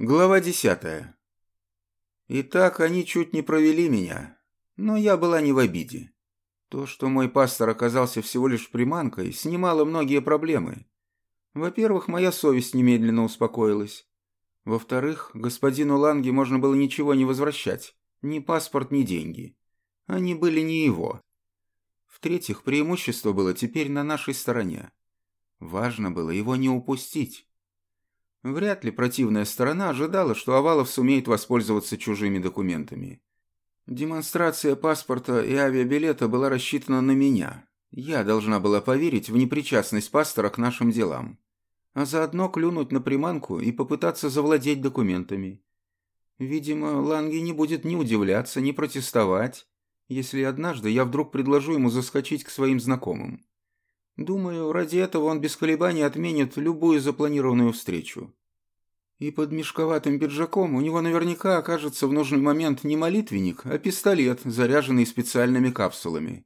Глава десятая. Итак, они чуть не провели меня, но я была не в обиде. То, что мой пастор оказался всего лишь приманкой, снимало многие проблемы. Во-первых, моя совесть немедленно успокоилась. Во-вторых, господину Ланге можно было ничего не возвращать, ни паспорт, ни деньги. Они были не его. В-третьих, преимущество было теперь на нашей стороне. Важно было его не упустить. Вряд ли противная сторона ожидала, что Овалов сумеет воспользоваться чужими документами. Демонстрация паспорта и авиабилета была рассчитана на меня. Я должна была поверить в непричастность пастора к нашим делам, а заодно клюнуть на приманку и попытаться завладеть документами. Видимо, Ланги не будет ни удивляться, ни протестовать, если однажды я вдруг предложу ему заскочить к своим знакомым. Думаю, ради этого он без колебаний отменит любую запланированную встречу. И под мешковатым пиджаком у него наверняка окажется в нужный момент не молитвенник, а пистолет, заряженный специальными капсулами.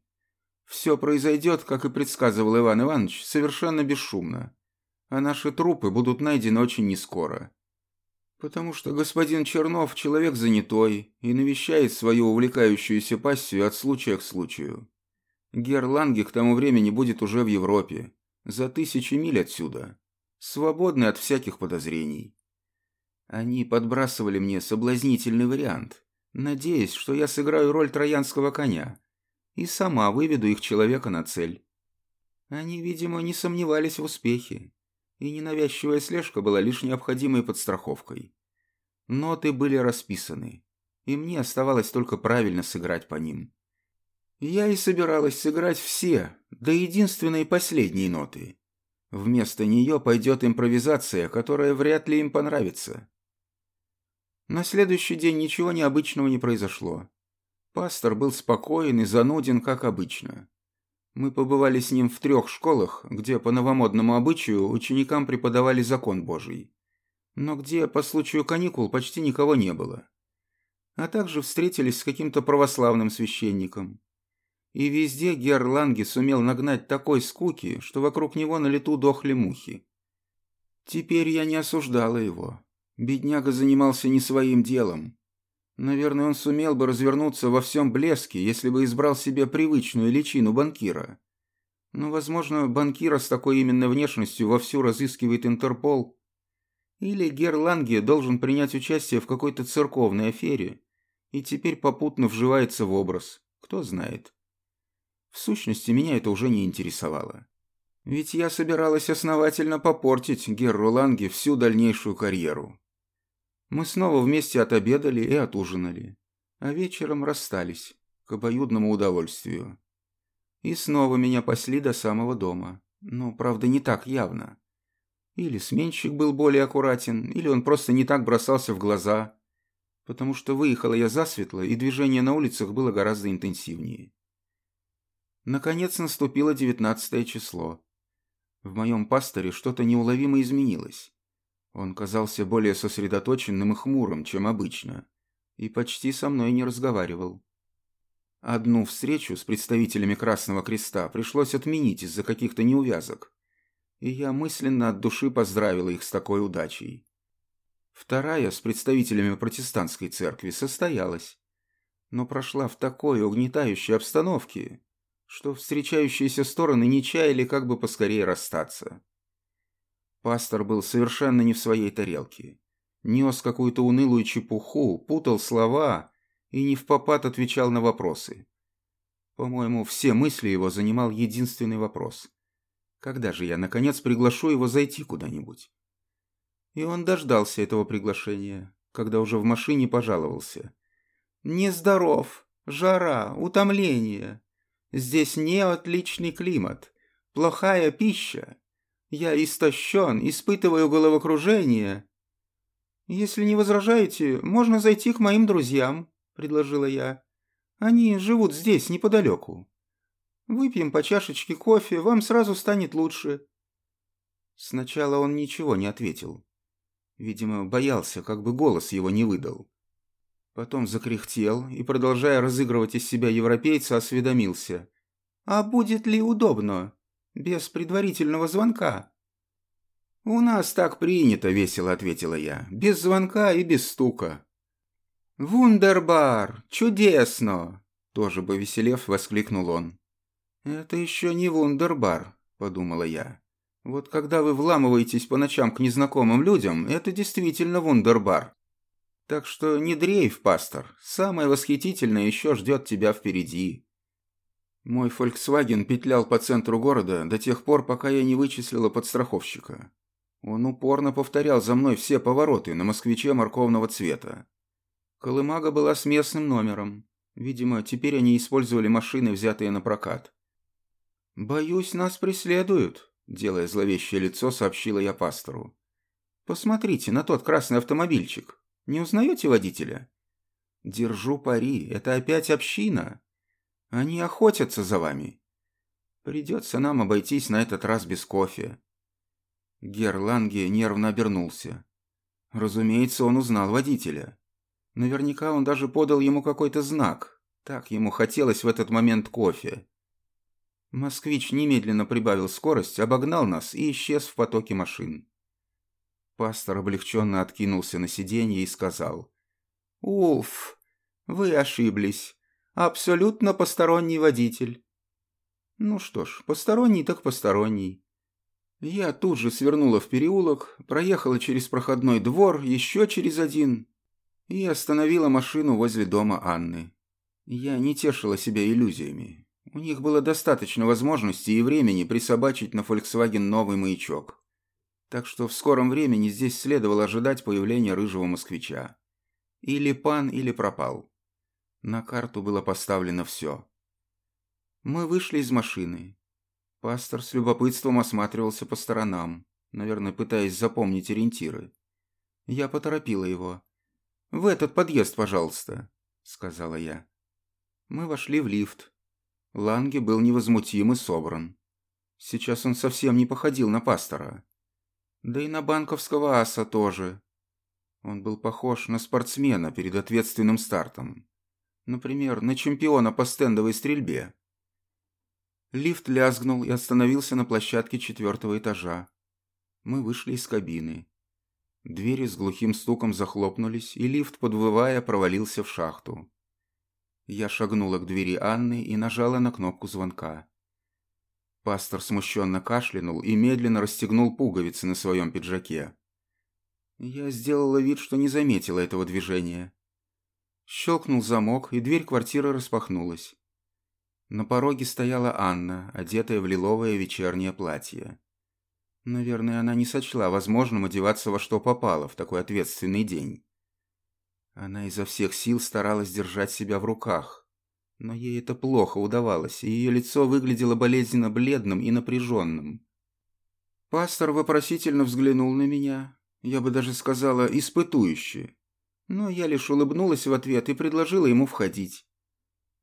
Все произойдет, как и предсказывал Иван Иванович, совершенно бесшумно. А наши трупы будут найдены очень нескоро. Потому что господин Чернов человек занятой и навещает свою увлекающуюся пассию от случая к случаю. Гер Ланге к тому времени будет уже в Европе, за тысячи миль отсюда, свободный от всяких подозрений. Они подбрасывали мне соблазнительный вариант, надеясь, что я сыграю роль троянского коня и сама выведу их человека на цель. Они, видимо, не сомневались в успехе, и ненавязчивая слежка была лишь необходимой подстраховкой. Ноты были расписаны, и мне оставалось только правильно сыграть по ним. Я и собиралась сыграть все, до единственной последней ноты. Вместо нее пойдет импровизация, которая вряд ли им понравится. На следующий день ничего необычного не произошло. Пастор был спокоен и зануден, как обычно. Мы побывали с ним в трех школах, где по новомодному обычаю ученикам преподавали закон Божий, но где по случаю каникул почти никого не было. А также встретились с каким-то православным священником. И везде Герр Ланге сумел нагнать такой скуки, что вокруг него на лету дохли мухи. Теперь я не осуждала его. Бедняга занимался не своим делом. Наверное, он сумел бы развернуться во всем блеске, если бы избрал себе привычную личину банкира. Но, возможно, банкира с такой именно внешностью вовсю разыскивает Интерпол. Или Герр Ланге должен принять участие в какой-то церковной афере и теперь попутно вживается в образ. Кто знает. В сущности, меня это уже не интересовало. Ведь я собиралась основательно попортить Герру Ланге всю дальнейшую карьеру. Мы снова вместе отобедали и отужинали, а вечером расстались, к обоюдному удовольствию. И снова меня пасли до самого дома, но, правда, не так явно. Или сменщик был более аккуратен, или он просто не так бросался в глаза, потому что выехала я засветло, и движение на улицах было гораздо интенсивнее. Наконец наступило девятнадцатое число. В моем пасторе что-то неуловимо изменилось. Он казался более сосредоточенным и хмурым, чем обычно, и почти со мной не разговаривал. Одну встречу с представителями Красного Креста пришлось отменить из-за каких-то неувязок, и я мысленно от души поздравила их с такой удачей. Вторая с представителями протестантской церкви состоялась, но прошла в такой угнетающей обстановке, что встречающиеся стороны не чаяли как бы поскорее расстаться. Пастор был совершенно не в своей тарелке. Нес какую-то унылую чепуху, путал слова и не в попад отвечал на вопросы. По-моему, все мысли его занимал единственный вопрос. Когда же я, наконец, приглашу его зайти куда-нибудь? И он дождался этого приглашения, когда уже в машине пожаловался. «Нездоров, жара, утомление. Здесь не отличный климат, плохая пища. Я истощен, испытываю головокружение. Если не возражаете, можно зайти к моим друзьям, предложила я. Они живут здесь, неподалеку. Выпьем по чашечке кофе, вам сразу станет лучше. Сначала он ничего не ответил. Видимо, боялся, как бы голос его не выдал. Потом закряхтел и, продолжая разыгрывать из себя европейца, осведомился. «А будет ли удобно? Без предварительного звонка?» «У нас так принято», — весело ответила я. «Без звонка и без стука». «Вундербар! Чудесно!» Тоже повеселев, воскликнул он. «Это еще не вундербар», — подумала я. «Вот когда вы вламываетесь по ночам к незнакомым людям, это действительно вундербар. Так что не дрейф, пастор, самое восхитительное еще ждет тебя впереди». Мой «Фольксваген» петлял по центру города до тех пор, пока я не вычислила подстраховщика. Он упорно повторял за мной все повороты на москвиче морковного цвета. Колымага была с местным номером. Видимо, теперь они использовали машины, взятые на прокат. «Боюсь, нас преследуют», — делая зловещее лицо, сообщила я пастору. «Посмотрите на тот красный автомобильчик. Не узнаете водителя?» «Держу пари, это опять община. Они охотятся за вами. Придется нам обойтись на этот раз без кофе». Гер Ланге нервно обернулся. Разумеется, он узнал водителя. Наверняка он даже подал ему какой-то знак. Так ему хотелось в этот момент кофе. Москвич немедленно прибавил скорость, обогнал нас и исчез в потоке машин. Пастор облегченно откинулся на сиденье и сказал. «Уф, вы ошиблись. Абсолютно посторонний водитель». «Ну что ж, посторонний так посторонний». Я тут же свернула в переулок, проехала через проходной двор, еще через один, и остановила машину возле дома Анны. Я не тешила себя иллюзиями. У них было достаточно возможностей и времени присобачить на Volkswagen новый маячок. Так что в скором времени здесь следовало ожидать появления рыжего москвича. Или пан, или пропал. На карту было поставлено все. Мы вышли из машины. Пастор с любопытством осматривался по сторонам, наверное, пытаясь запомнить ориентиры. Я поторопила его. «В этот подъезд, пожалуйста», — сказала я. Мы вошли в лифт. Ланге был невозмутим и собран. Сейчас он совсем не походил на пастора. Да и на банковского аса тоже. Он был похож на спортсмена перед ответственным стартом. Например, на чемпиона по стендовой стрельбе. Лифт лязгнул и остановился на площадке четвертого этажа. Мы вышли из кабины. Двери с глухим стуком захлопнулись, и лифт, подвывая, провалился в шахту. Я шагнула к двери Анны и нажала на кнопку звонка. Пастор смущенно кашлянул и медленно расстегнул пуговицы на своем пиджаке. Я сделала вид, что не заметила этого движения. Щелкнул замок, и дверь квартиры распахнулась. На пороге стояла Анна, одетая в лиловое вечернее платье. Наверное, она не сочла возможным одеваться во что попало в такой ответственный день. Она изо всех сил старалась держать себя в руках. Но ей это плохо удавалось, и ее лицо выглядело болезненно бледным и напряженным. Пастор вопросительно взглянул на меня, я бы даже сказала, испытующе. Но я лишь улыбнулась в ответ и предложила ему входить.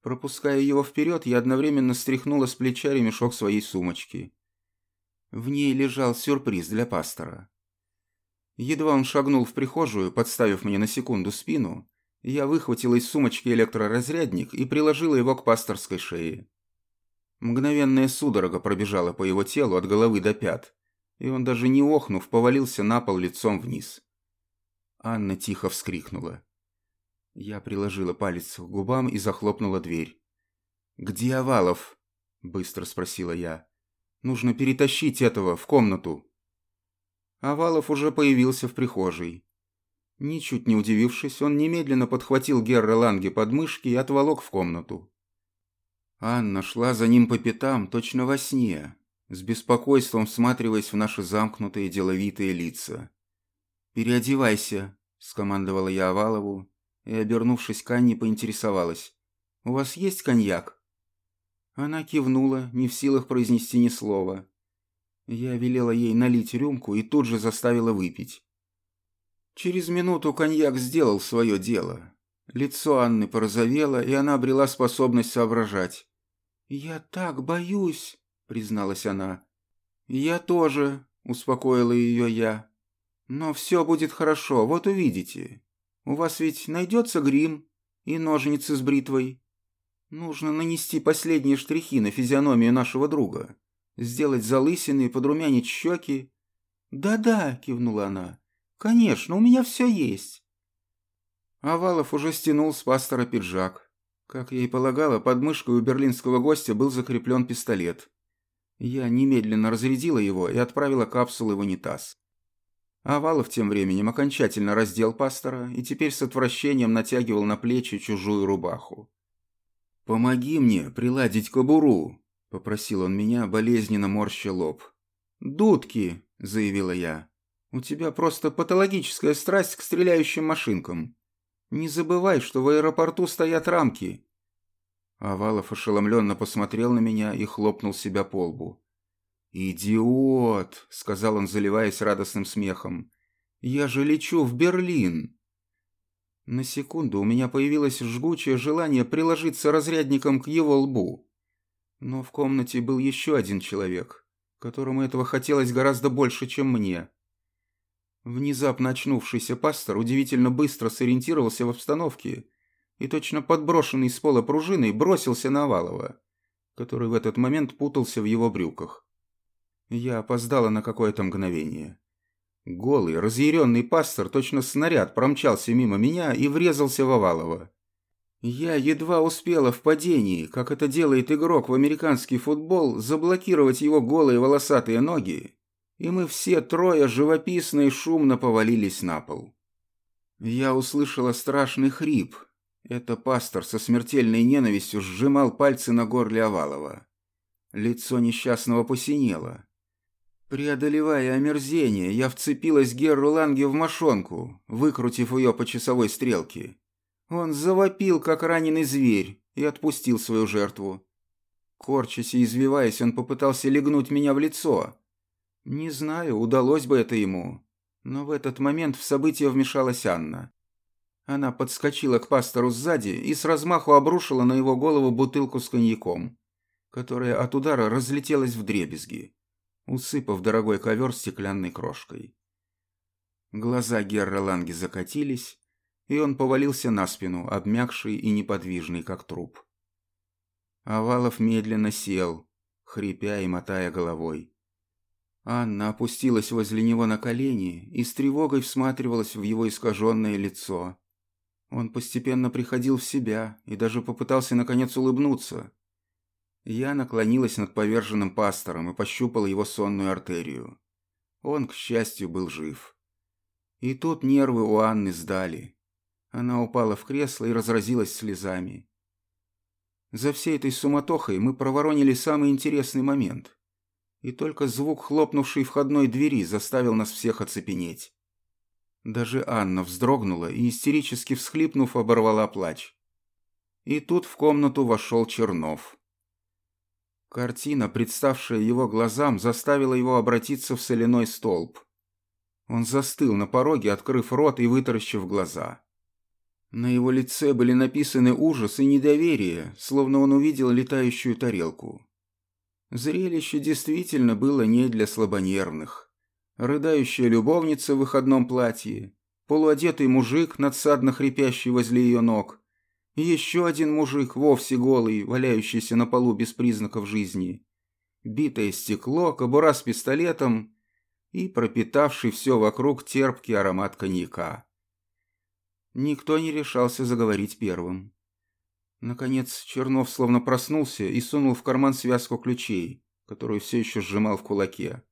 Пропуская его вперед, я одновременно стряхнула с плеча ремешок своей сумочки. В ней лежал сюрприз для пастора. Едва он шагнул в прихожую, подставив мне на секунду спину, я выхватила из сумочки электроразрядник и приложила его к пасторской шее. Мгновенная судорога пробежала по его телу от головы до пят, и он даже не охнув, повалился на пол лицом вниз. Анна тихо вскрикнула. Я приложила палец к губам и захлопнула дверь. «Где Овалов?» – быстро спросила я. Нужно перетащить этого в комнату». Овалов уже появился в прихожей. Ничуть не удивившись, он немедленно подхватил Герра Ланге под мышки и отволок в комнату. Анна шла за ним по пятам, точно во сне, с беспокойством всматриваясь в наши замкнутые деловитые лица. «Переодевайся», — скомандовала я Овалову, и, обернувшись к Анне, поинтересовалась. «У вас есть коньяк?» Она кивнула, не в силах произнести ни слова. Я велела ей налить рюмку и тут же заставила выпить. Через минуту коньяк сделал свое дело. Лицо Анны порозовело, и она обрела способность соображать. «Я так боюсь», — призналась она. «Я тоже», — успокоила ее я. «Но все будет хорошо, вот увидите. У вас ведь найдется грим и ножницы с бритвой. Нужно нанести последние штрихи на физиономию нашего друга, сделать залысины, подрумянить щеки. «Да-да», — кивнула она. «Конечно, у меня все есть». Авалов уже стянул с пастора пиджак. Как я и полагала, под мышкой у берлинского гостя был закреплен пистолет. Я немедленно разрядила его и отправила капсулы в унитаз. Авалов тем временем окончательно раздел пастора и теперь с отвращением натягивал на плечи чужую рубаху. «Помоги мне приладить кобуру», — попросил он меня, болезненно морща лоб. «Дудки», — заявила я. «У тебя просто патологическая страсть к стреляющим машинкам. Не забывай, что в аэропорту стоят рамки». Авалов ошеломленно посмотрел на меня и хлопнул себя по лбу. «Идиот!» — сказал он, заливаясь радостным смехом. «Я же лечу в Берлин!» На секунду у меня появилось жгучее желание приложиться разрядником к его лбу. Но в комнате был еще один человек, которому этого хотелось гораздо больше, чем мне. Внезапно очнувшийся пастор удивительно быстро сориентировался в обстановке и точно подброшенный с пола пружиной бросился на Овалова, который в этот момент путался в его брюках. Я опоздала на какое-то мгновение. Голый, разъяренный пастор, точно снаряд, промчался мимо меня и врезался в Овалова. Я едва успела в падении, как это делает игрок в американский футбол, заблокировать его голые волосатые ноги, и мы все трое живописно и шумно повалились на пол. Я услышала страшный хрип. Это пастор со смертельной ненавистью сжимал пальцы на горле Овалова. Лицо несчастного посинело. Преодолевая омерзение, я вцепилась Герру Ланге в мошонку, выкрутив ее по часовой стрелке. Он завопил, как раненый зверь, и отпустил свою жертву. Корчась и извиваясь, он попытался легнуть меня в лицо. Не знаю, удалось бы это ему, но в этот момент в событие вмешалась Анна. Она подскочила к пастору сзади и с размаху обрушила на его голову бутылку с коньяком, которая от удара разлетелась в дребезги усыпав дорогой ковер стеклянной крошкой. Глаза Герра Ланги закатились, и он повалился на спину, обмякший и неподвижный, как труп. Овалов медленно сел, хрипя и мотая головой. Анна опустилась возле него на колени и с тревогой всматривалась в его искаженное лицо. Он постепенно приходил в себя и даже попытался наконец улыбнуться, я наклонилась над поверженным пастором и пощупала его сонную артерию. Он, к счастью, был жив. И тут нервы у Анны сдали. Она упала в кресло и разразилась слезами. За всей этой суматохой мы проворонили самый интересный момент. И только звук хлопнувшей входной двери заставил нас всех оцепенеть. Даже Анна вздрогнула и, истерически всхлипнув, оборвала плач. И тут в комнату вошел Чернов. Картина, представшая его глазам, заставила его обратиться в соляной столб. Он застыл на пороге, открыв рот и вытаращив глаза. На его лице были написаны ужас и недоверие, словно он увидел летающую тарелку. Зрелище действительно было не для слабонервных. Рыдающая любовница в выходном платье, полуодетый мужик, надсадно хрипящий возле ее ног, еще один мужик, вовсе голый, валяющийся на полу без признаков жизни. Битое стекло, кобура с пистолетом и пропитавший все вокруг терпкий аромат коньяка. Никто не решался заговорить первым. Наконец Чернов словно проснулся и сунул в карман связку ключей, которую все еще сжимал в кулаке.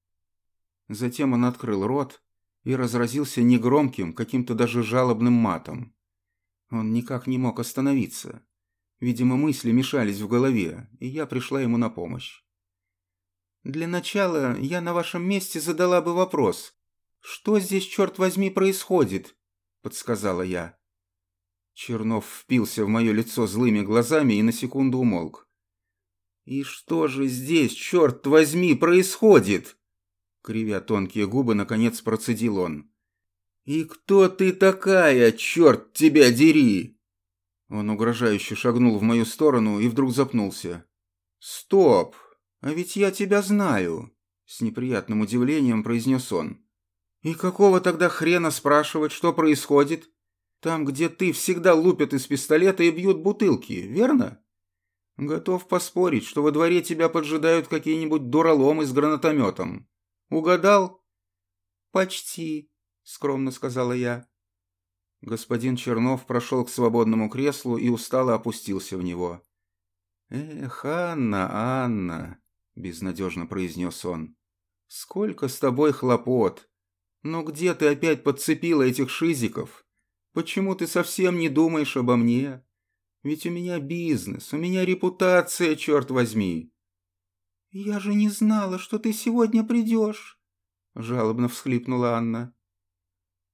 Затем он открыл рот и разразился негромким, каким-то даже жалобным матом. Он никак не мог остановиться. Видимо, мысли мешались в голове, и я пришла ему на помощь. «Для начала я на вашем месте задала бы вопрос. Что здесь, черт возьми, происходит?» – подсказала я. Чернов впился в мое лицо злыми глазами и на секунду умолк. «И что же здесь, черт возьми, происходит?» Кривя тонкие губы, наконец процедил он. «И кто ты такая, черт тебя дери?» Он угрожающе шагнул в мою сторону и вдруг запнулся. «Стоп! А ведь я тебя знаю!» С неприятным удивлением произнес он. «И какого тогда хрена спрашивать, что происходит? Там, где ты, всегда лупят из пистолета и бьют бутылки, верно? Готов поспорить, что во дворе тебя поджидают какие-нибудь дураломы с гранатометом. Угадал?» «Почти», — скромно сказала я. Господин Чернов прошел к свободному креслу и устало опустился в него. «Эх, Анна, Анна», — безнадежно произнес он, — «сколько с тобой хлопот! Но где ты опять подцепила этих шизиков? Почему ты совсем не думаешь обо мне? Ведь у меня бизнес, у меня репутация, черт возьми!» «Я же не знала, что ты сегодня придешь», — жалобно всхлипнула Анна.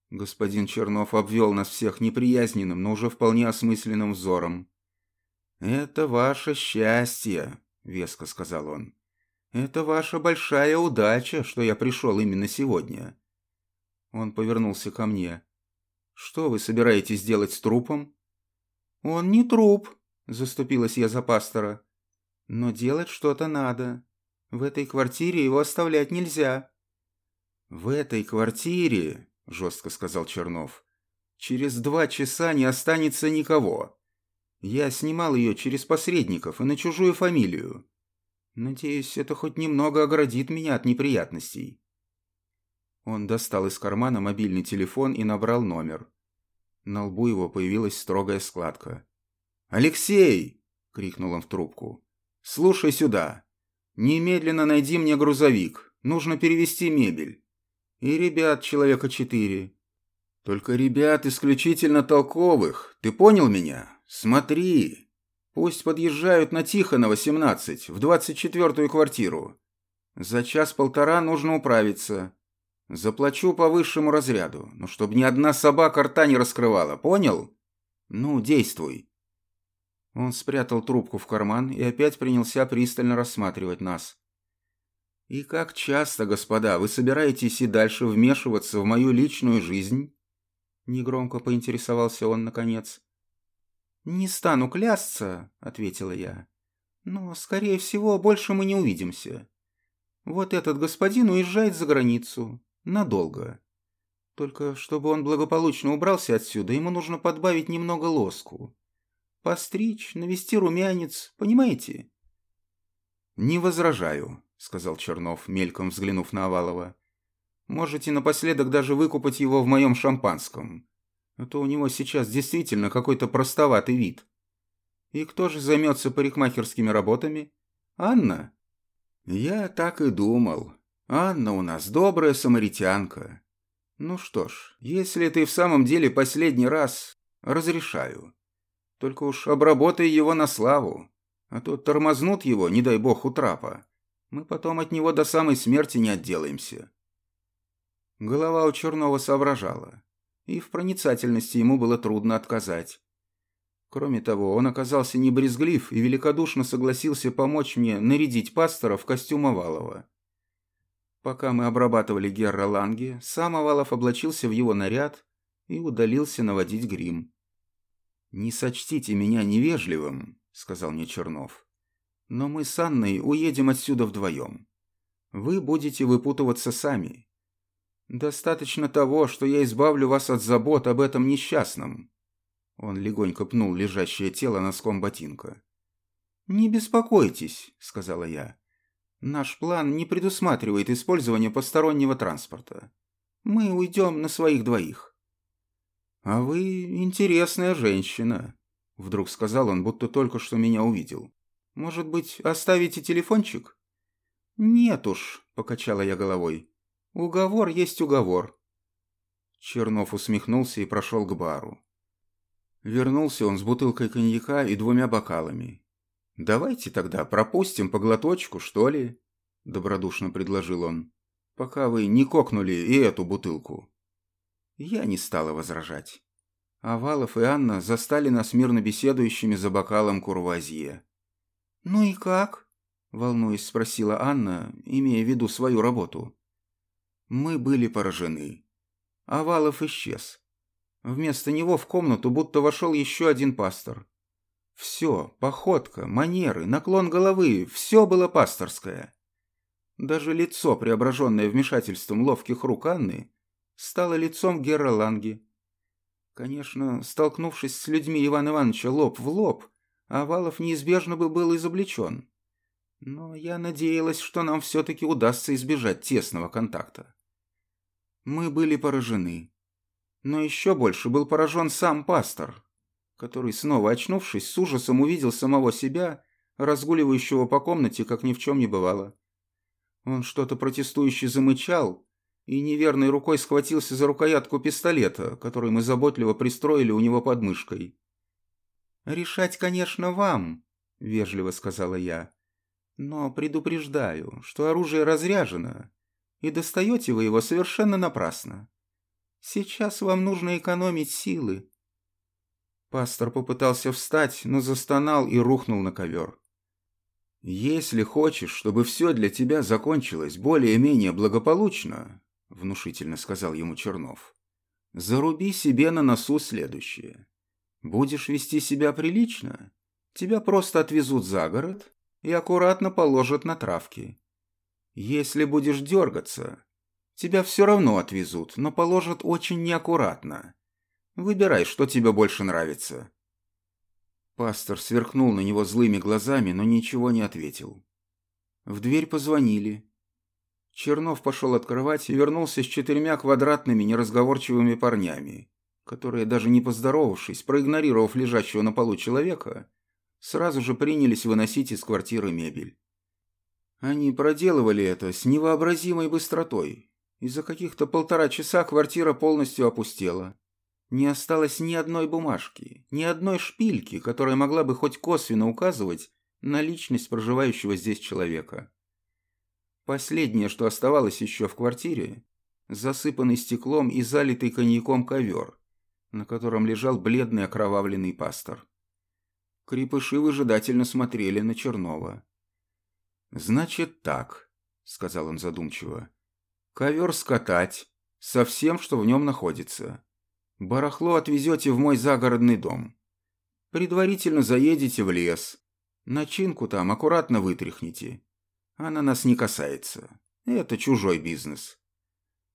Господин Чернов обвел нас всех неприязненным, но уже вполне осмысленным взором. «Это ваше счастье», — веско сказал он. «Это ваша большая удача, что я пришел именно сегодня». Он повернулся ко мне. «Что вы собираетесь делать с трупом?» «Он не труп», — заступилась я за пастора. «Но делать что-то надо. В этой квартире его оставлять нельзя». «В этой квартире», — жестко сказал Чернов, — «через два часа не останется никого. Я снимал ее через посредников и на чужую фамилию. Надеюсь, это хоть немного оградит меня от неприятностей». Он достал из кармана мобильный телефон и набрал номер. На лбу его появилась строгая складка. «Алексей!» — крикнул он в трубку. «Слушай сюда. Немедленно найди мне грузовик. Нужно перевезти мебель. И ребят человека четыре. Только ребят исключительно толковых. Ты понял меня? Смотри. Пусть подъезжают на Тихонова, 17, в 24-ю квартиру. За час-полтора нужно управиться. Заплачу по высшему разряду, но чтобы ни одна собака рта не раскрывала, понял? Ну, действуй. Он спрятал трубку в карман и опять принялся пристально рассматривать нас. «И как часто, господа, вы собираетесь и дальше вмешиваться в мою личную жизнь?» Негромко поинтересовался он наконец. «Не стану клясться», — ответила я. «Но, скорее всего, больше мы не увидимся. Вот этот господин уезжает за границу. Надолго. Только чтобы он благополучно убрался отсюда, ему нужно подбавить немного лоску. Постричь, навести румянец, понимаете?» «Не возражаю», — сказал Чернов, мельком взглянув на Овалова. «Можете напоследок даже выкупать его в моем шампанском. А то у него сейчас действительно какой-то простоватый вид. И кто же займется парикмахерскими работами? Анна?» «Я так и думал», Анна у нас добрая самаритянка. Ну что ж, если ты в самом деле последний раз, разрешаю. Только уж обработай его на славу, а то тормознут его, не дай бог, у трапа. Мы потом от него до самой смерти не отделаемся. Голова у Чернова соображала, и в проницательности ему было трудно отказать. Кроме того, он оказался не брезглив и великодушно согласился помочь мне нарядить пастора в костюм Овалова. Пока мы обрабатывали Герра Ланге, сам Овалов облачился в его наряд и удалился наводить грим. «Не сочтите меня невежливым», — сказал мне Чернов. «Но мы с Анной уедем отсюда вдвоем. Вы будете выпутываться сами. Достаточно того, что я избавлю вас от забот об этом несчастном». Он легонько пнул лежащее тело носком ботинка. «Не беспокойтесь», — сказала я. Наш план не предусматривает использование постороннего транспорта. Мы уйдем на своих двоих». «А вы интересная женщина», — вдруг сказал он, будто только что меня увидел. «Может быть, оставите телефончик?» «Нет уж», — покачала я головой. «Уговор есть уговор». Чернов усмехнулся и прошел к бару. Вернулся он с бутылкой коньяка и двумя бокалами. «Давайте тогда пропустим по глоточку, что ли?» – добродушно предложил он. «Пока вы не кокнули и эту бутылку». Я не стала возражать. Овалов и Анна застали нас мирно беседующими за бокалом курвазье. «Ну и как?» – волнуясь спросила Анна, имея в виду свою работу. Мы были поражены. Овалов исчез. Вместо него в комнату будто вошел еще один пастор. Все, походка, манеры, наклон головы, все было пасторское. Даже лицо, преображенное вмешательством ловких рук Анны, стало лицом Герра Ланги. Конечно, столкнувшись с людьми Ивана Ивановича лоб в лоб, Овалов неизбежно бы был изобличен. Но я надеялась, что нам все-таки удастся избежать тесного контакта. Мы были поражены. Но еще больше был поражен сам пастор, который, снова очнувшись, с ужасом увидел самого себя, разгуливающего по комнате, как ни в чем не бывало. Он что-то протестующе замычал и неверной рукой схватился за рукоятку пистолета, который мы заботливо пристроили у него под мышкой. «Решать, конечно, вам», — вежливо сказала я. «Но предупреждаю, что оружие разряжено, и достаете вы его совершенно напрасно. Сейчас вам нужно экономить силы». Пастор попытался встать, но застонал и рухнул на ковер. «Если хочешь, чтобы все для тебя закончилось более-менее благополучно, — внушительно сказал ему Чернов, — заруби себе на носу следующее. Будешь вести себя прилично, тебя просто отвезут за город и аккуратно положат на травки. Если будешь дергаться, тебя все равно отвезут, но положат очень неаккуратно. Выбирай, что тебе больше нравится. Пастор сверкнул на него злыми глазами, но ничего не ответил. В дверь позвонили. Чернов пошел открывать и вернулся с четырьмя квадратными неразговорчивыми парнями, которые, даже не поздоровавшись, проигнорировав лежащего на полу человека, сразу же принялись выносить из квартиры мебель. Они проделывали это с невообразимой быстротой, и за каких-то полтора часа квартира полностью опустела. Не осталось ни одной бумажки, ни одной шпильки, которая могла бы хоть косвенно указывать на личность проживающего здесь человека. Последнее, что оставалось еще в квартире, засыпанный стеклом и залитый коньяком ковер, на котором лежал бледный окровавленный пастор. Крепыши выжидательно смотрели на Чернова. «Значит так», — сказал он задумчиво, — «ковер скатать, со всем, что в нем находится. Барахло отвезете в мой загородный дом. Предварительно заедете в лес. Начинку там аккуратно вытряхните. Она нас не касается. Это чужой бизнес.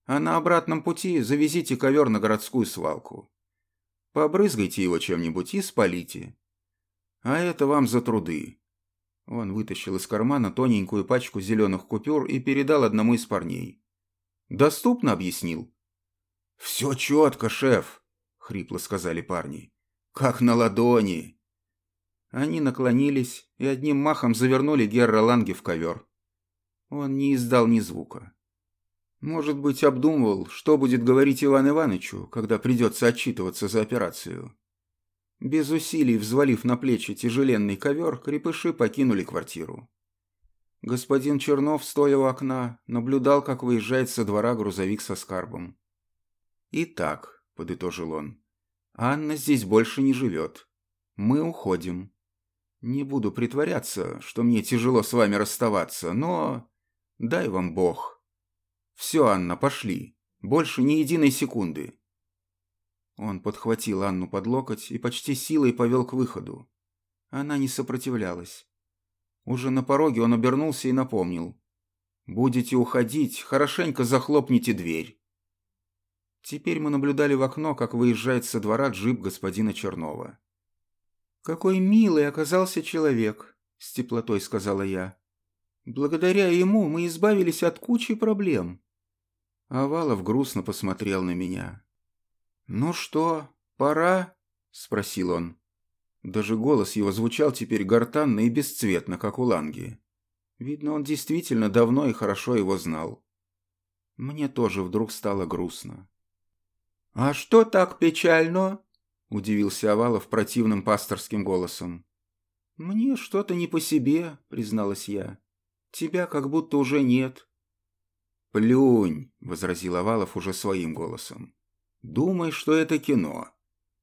А на обратном пути завезите ковер на городскую свалку. Побрызгайте его чем-нибудь и спалите. А это вам за труды. Он вытащил из кармана тоненькую пачку зеленых купюр и передал одному из парней. «Доступно?» — объяснил. «Все четко, шеф», — хрипло сказали парни. «Как на ладони». Они наклонились и одним махом завернули Герра Ланге в ковер. Он не издал ни звука. Может быть, обдумывал, что будет говорить Иван Ивановичу, когда придется отчитываться за операцию. Без усилий, взвалив на плечи тяжеленный ковер, крепыши покинули квартиру. Господин Чернов, стоя у окна, наблюдал, как выезжает со двора грузовик со скарбом. «Итак», — подытожил он, — «Анна здесь больше не живет. Мы уходим. Не буду притворяться, что мне тяжело с вами расставаться, но... Дай вам Бог. Все, Анна, пошли. Больше ни единой секунды». Он подхватил Анну под локоть и почти силой повел к выходу. Она не сопротивлялась. Уже на пороге он обернулся и напомнил. «Будете уходить, хорошенько захлопните дверь». Теперь мы наблюдали в окно, как выезжает со двора джип господина Чернова. «Какой милый оказался человек», — с теплотой сказала я. «Благодаря ему мы избавились от кучи проблем». Овалов грустно посмотрел на меня. «Ну что, пора?» — спросил он. Даже голос его звучал теперь гортанно и бесцветно, как у Ланги. Видно, он действительно давно и хорошо его знал. Мне тоже вдруг стало грустно. «А что так печально?» – удивился Овалов противным пасторским голосом. «Мне что-то не по себе», – призналась я. «Тебя как будто уже нет». «Плюнь», – возразил Овалов уже своим голосом. «Думай, что это кино.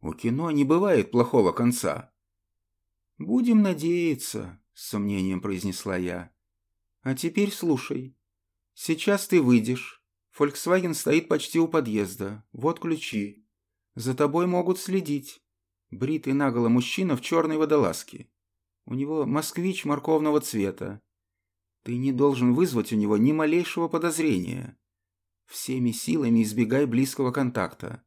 У кино не бывает плохого конца». «Будем надеяться», – с сомнением произнесла я. «А теперь слушай. Сейчас ты выйдешь, Фольксваген стоит почти у подъезда. Вот ключи. За тобой могут следить. Бритый наголо мужчина в черной водолазке. У него москвич морковного цвета. Ты не должен вызвать у него ни малейшего подозрения. Всеми силами избегай близкого контакта.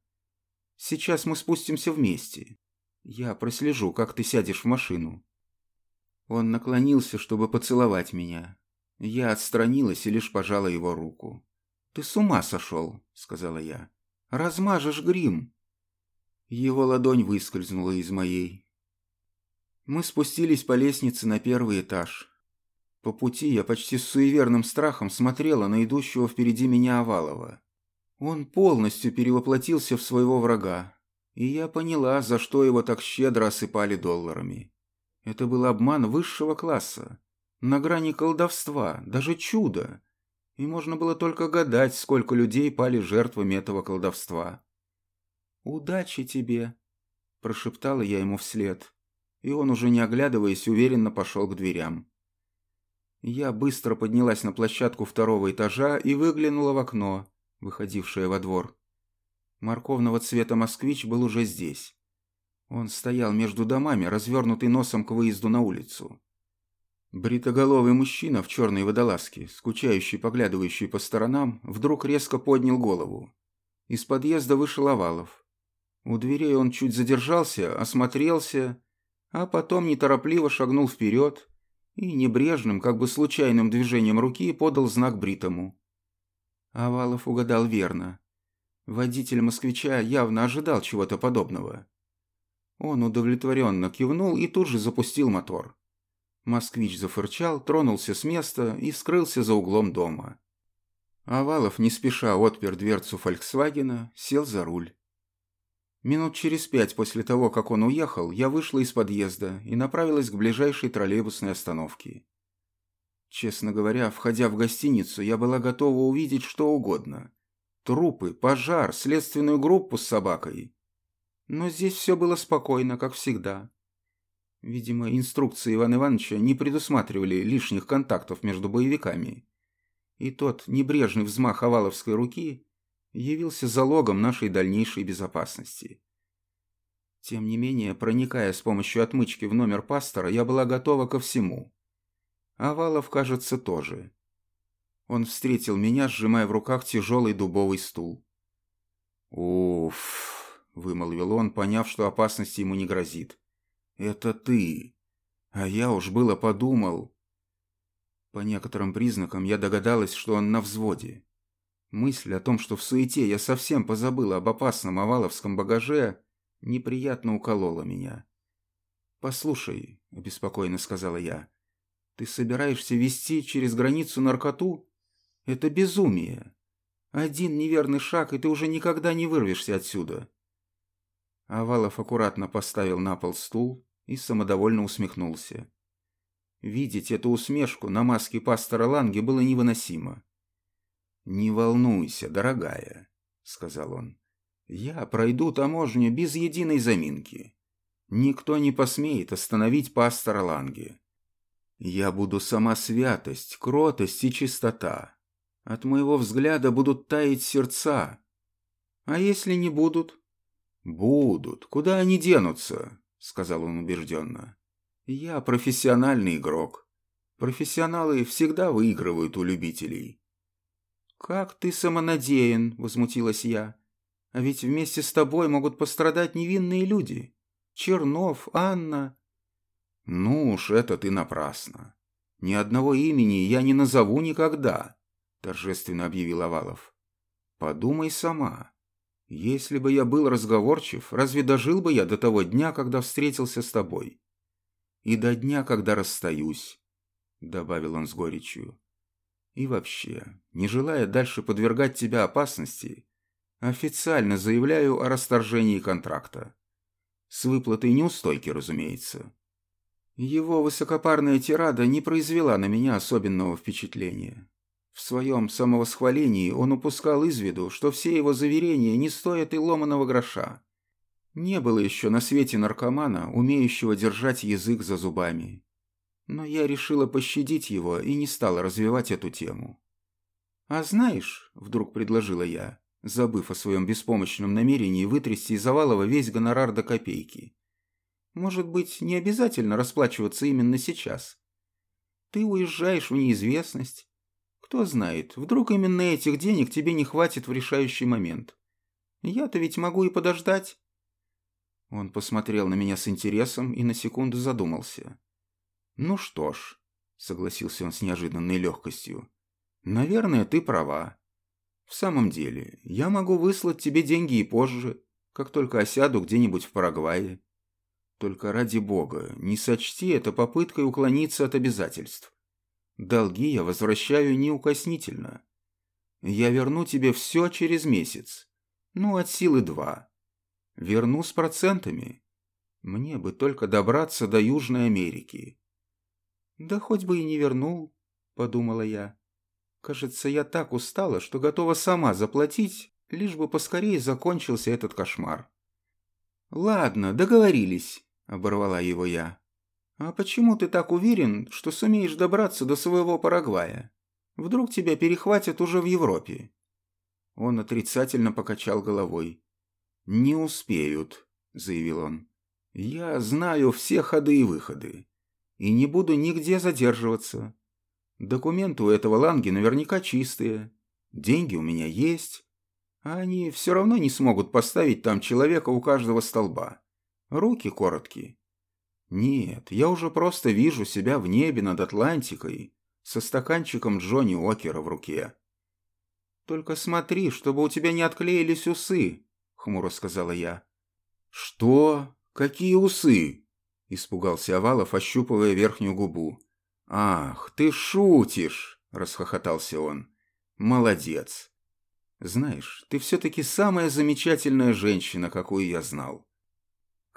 Сейчас мы спустимся вместе. Я прослежу, как ты сядешь в машину. Он наклонился, чтобы поцеловать меня. Я отстранилась и лишь пожала его руку. «Ты с ума сошел», — сказала я. «Размажешь грим». Его ладонь выскользнула из моей. Мы спустились по лестнице на первый этаж. По пути я почти с суеверным страхом смотрела на идущего впереди меня Овалова. Он полностью перевоплотился в своего врага, и я поняла, за что его так щедро осыпали долларами. Это был обман высшего класса, на грани колдовства, даже чуда и можно было только гадать, сколько людей пали жертвами этого колдовства. «Удачи тебе!» – прошептала я ему вслед, и он, уже не оглядываясь, уверенно пошел к дверям. Я быстро поднялась на площадку второго этажа и выглянула в окно, выходившее во двор. Морковного цвета москвич был уже здесь. Он стоял между домами, развернутый носом к выезду на улицу. Бритоголовый мужчина в черной водолазке, скучающий, поглядывающий по сторонам, вдруг резко поднял голову. Из подъезда вышел Овалов. У дверей он чуть задержался, осмотрелся, а потом неторопливо шагнул вперед и небрежным, как бы случайным движением руки подал знак Бритому. Овалов угадал верно. Водитель москвича явно ожидал чего-то подобного. Он удовлетворенно кивнул и тут же запустил мотор. Москвич зафырчал, тронулся с места и скрылся за углом дома. Овалов не спеша отпер дверцу «Фольксвагена», сел за руль. Минут через пять после того, как он уехал, я вышла из подъезда и направилась к ближайшей троллейбусной остановке. Честно говоря, входя в гостиницу, я была готова увидеть что угодно. Трупы, пожар, следственную группу с собакой. Но здесь все было спокойно, как всегда. Видимо, инструкции Ивана Ивановича не предусматривали лишних контактов между боевиками. И тот небрежный взмах оваловской руки явился залогом нашей дальнейшей безопасности. Тем не менее, проникая с помощью отмычки в номер пастора, я была готова ко всему. Овалов, кажется, тоже. Он встретил меня, сжимая в руках тяжелый дубовый стул. «Уф», — вымолвил он, поняв, что опасности ему не грозит. «Это ты. А я уж было подумал...» По некоторым признакам я догадалась, что он на взводе. Мысль о том, что в суете я совсем позабыла об опасном оваловском багаже, неприятно уколола меня. «Послушай», — обеспокоенно сказала я, — «ты собираешься вести через границу наркоту? Это безумие. Один неверный шаг, и ты уже никогда не вырвешься отсюда». Овалов аккуратно поставил на пол стул, и самодовольно усмехнулся. Видеть эту усмешку на маске пастора Ланге было невыносимо. «Не волнуйся, дорогая», — сказал он. «Я пройду таможню без единой заминки. Никто не посмеет остановить пастора Ланге. Я буду сама святость, кротость и чистота. От моего взгляда будут таять сердца. А если не будут? Будут. Куда они денутся? — сказал он убежденно. «Я профессиональный игрок. Профессионалы всегда выигрывают у любителей». «Как ты самонадеян!» — возмутилась я. «А ведь вместе с тобой могут пострадать невинные люди. Чернов, Анна...» «Ну уж это ты напрасно. Ни одного имени я не назову никогда», — торжественно объявил Овалов. «Подумай сама. Если бы я был разговорчив, разве дожил бы я до того дня, когда встретился с тобой? И до дня, когда расстаюсь, — добавил он с горечью. И вообще, не желая дальше подвергать тебя опасности, официально заявляю о расторжении контракта. С выплатой неустойки, разумеется. Его высокопарная тирада не произвела на меня особенного впечатления. В своем самовосхвалении он упускал из виду, что все его заверения не стоят и ломаного гроша. Не было еще на свете наркомана, умеющего держать язык за зубами. Но я решила пощадить его и не стала развивать эту тему. «А знаешь», — вдруг предложила я, забыв о своем беспомощном намерении вытрясти из Овалова весь гонорар до копейки. «Может быть, не обязательно расплачиваться именно сейчас? Ты уезжаешь в неизвестность, кто знает, вдруг именно этих денег тебе не хватит в решающий момент. Я-то ведь могу и подождать. Он посмотрел на меня с интересом и на секунду задумался. «Ну что ж», — согласился он с неожиданной легкостью, — «наверное, ты права. В самом деле, я могу выслать тебе деньги и позже, как только осяду где-нибудь в Парагвае. Только ради бога, не сочти это попыткой уклониться от обязательств. Долги я возвращаю неукоснительно. Я верну тебе все через месяц. Ну, от силы два. Верну с процентами. Мне бы только добраться до Южной Америки. Да хоть бы и не вернул, подумала я. Кажется, я так устала, что готова сама заплатить, лишь бы поскорее закончился этот кошмар. Ладно, договорились, оборвала его я. «А почему ты так уверен, что сумеешь добраться до своего Парагвая? Вдруг тебя перехватят уже в Европе?» Он отрицательно покачал головой. «Не успеют», — заявил он. «Я знаю все ходы и выходы, и не буду нигде задерживаться. Документы у этого Ланги наверняка чистые, деньги у меня есть, а они все равно не смогут поставить там человека у каждого столба. Руки короткие. Нет, я уже просто вижу себя в небе над Атлантикой со стаканчиком Джонни Окера в руке. «Только смотри, чтобы у тебя не отклеились усы», — хмуро сказала я. «Что? Какие усы?» — испугался Овалов, ощупывая верхнюю губу. «Ах, ты шутишь!» — расхохотался он. «Молодец! Знаешь, ты все-таки самая замечательная женщина, какую я знал.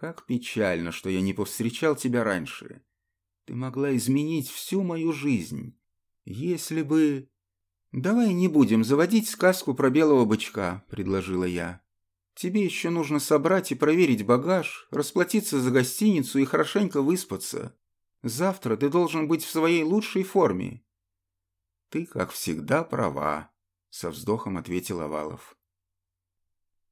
Как печально, что я не повстречал тебя раньше. Ты могла изменить всю мою жизнь. Если бы... Давай не будем заводить сказку про белого бычка, предложила я. Тебе еще нужно собрать и проверить багаж, расплатиться за гостиницу и хорошенько выспаться. Завтра ты должен быть в своей лучшей форме. Ты, как всегда, права, со вздохом ответил Овалов.